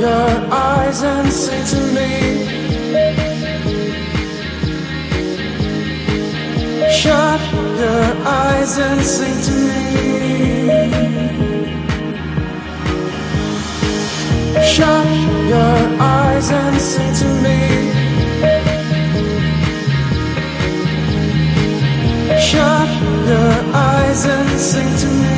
your eyes and sing to me. Shut your eyes and sing to me. Shut your eyes and sing to me. Shut your eyes and sing to me.